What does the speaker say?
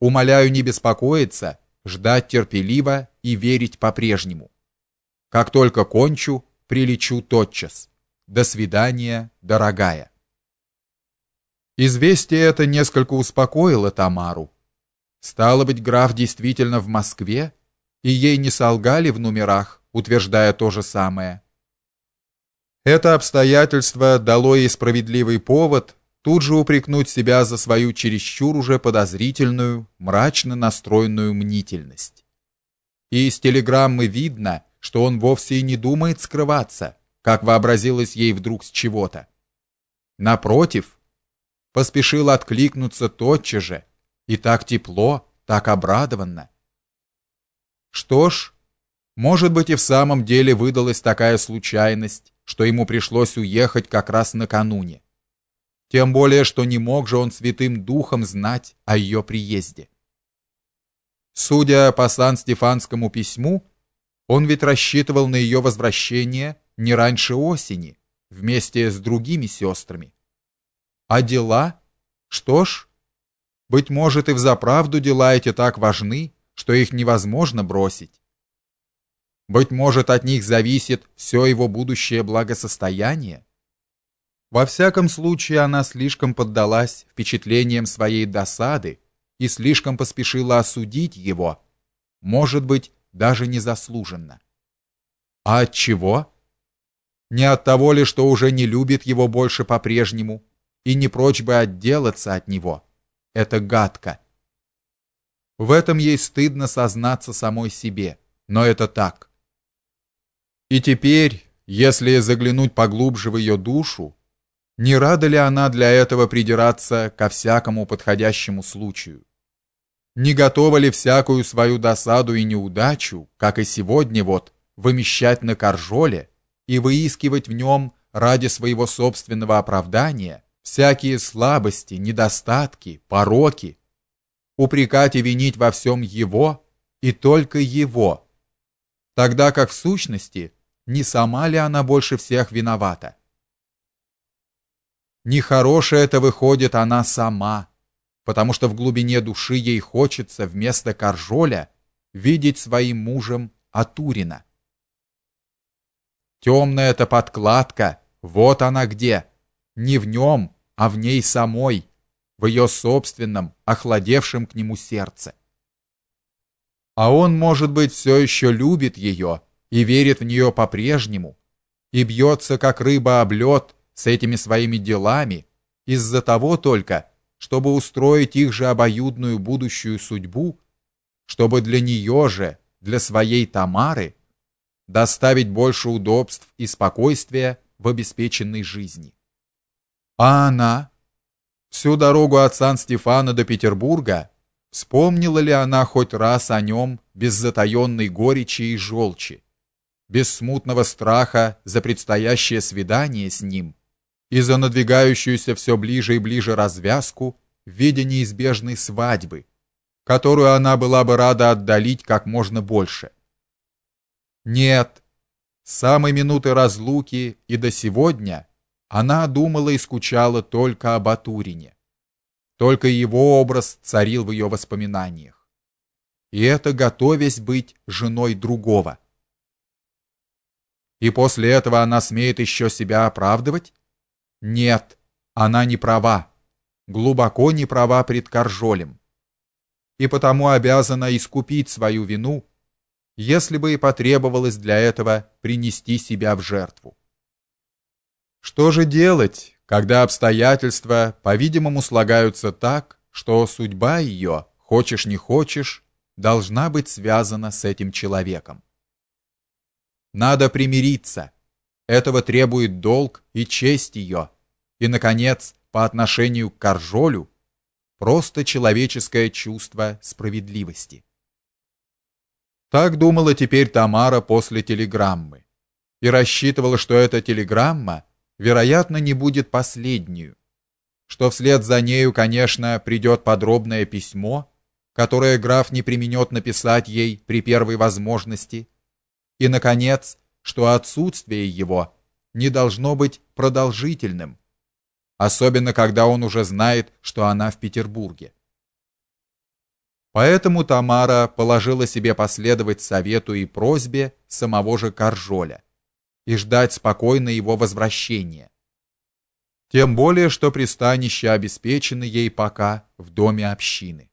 Умоляю не беспокоиться, ждать терпеливо и верить по-прежнему. Как только кончу, прилечу тотчас. До свидания, дорогая. Известие это несколько успокоило Тамару. Стало быть, граф действительно в Москве, и ей не солгали в номерах, утверждая то же самое. Это обстоятельство дало ей справедливый повод тут же упрекнуть себя за свою чересчур уже подозрительную, мрачно настроенную мнительность. И из телеграммы видно, что он вовсе и не думает скрываться, как вообразилось ей вдруг с чего-то. Напротив, поспешил откликнуться тотчас же, и так тепло, так обрадованно. Что ж, может быть и в самом деле выдалась такая случайность, что ему пришлось уехать как раз накануне. Тем более, что не мог же он святым духом знать о ее приезде. Судя по Сан-Стефанскому письму, он ведь рассчитывал на ее возвращение не раньше осени, вместе с другими сестрами. А дела? Что ж, быть может и взаправду дела эти так важны, что их невозможно бросить. Быть может, от них зависит все его будущее благосостояние. Во всяком случае, она слишком поддалась впечатлениям своей досады и слишком поспешила осудить его, может быть, даже незаслуженно. А от чего? Не от того ли, что уже не любит его больше по-прежнему и не прочь бы отделаться от него. Это гадко. В этом ей стыдно сознаться самой себе, но это так. И теперь, если заглянуть поглубже в ее душу, не рада ли она для этого придираться ко всякому подходящему случаю? Не готова ли всякую свою досаду и неудачу, как и сегодня вот, вымещать на Каржоле и выискивать в нем ради своего собственного оправдания всякие слабости, недостатки, пороки, упрекать и винить во всем его и только его, тогда как в сущности не сама ли она больше всех виновата? Нехорошее это выходит она сама, потому что в глубине души ей хочется вместо Каржоля видеть своим мужем Атурина. Темная эта подкладка, вот она где, не в нем, а в ней самой, в ее собственном, охладевшем к нему сердце. А он, может быть, все еще любит ее и верит в нее по-прежнему, и бьется, как рыба об лед, с этими своими делами, из-за того только, чтобы устроить их же обоюдную будущую судьбу, чтобы для нее же, для своей Тамары, доставить больше удобств и спокойствия в обеспеченной жизни. А она всю дорогу от Сан-Стефана до Петербурга вспомнила ли она хоть раз о нем без затаенной горечи и желчи? без смутного страха за предстоящее свидание с ним и за надвигающуюся все ближе и ближе развязку в виде неизбежной свадьбы, которую она была бы рада отдалить как можно больше. Нет, с самой минуты разлуки и до сегодня она думала и скучала только об Атурине. Только его образ царил в ее воспоминаниях. И это готовясь быть женой другого. И после этого она смеет еще себя оправдывать? Нет, она не права. Глубоко не права пред Каржолем. И потому обязана искупить свою вину, если бы и потребовалось для этого принести себя в жертву. Что же делать, когда обстоятельства, по-видимому, слагаются так, что судьба ее, хочешь не хочешь, должна быть связана с этим человеком? Надо примириться. Этого требует долг и честь ее. И наконец, по отношению к Каржолю, просто человеческое чувство справедливости. Так думала теперь Тамара после телеграммы и рассчитывала, что эта телеграмма, вероятно, не будет последней, что вслед за нею, конечно, придет подробное письмо, которое граф не применет написать ей при первой возможности и наконец, что отсутствие его не должно быть продолжительным, особенно когда он уже знает, что она в Петербурге. Поэтому Тамара положила себе последовать совету и просьбе самого же Каржоля и ждать спокойно его возвращения. Тем более, что пристанище обеспечено ей пока в доме общины.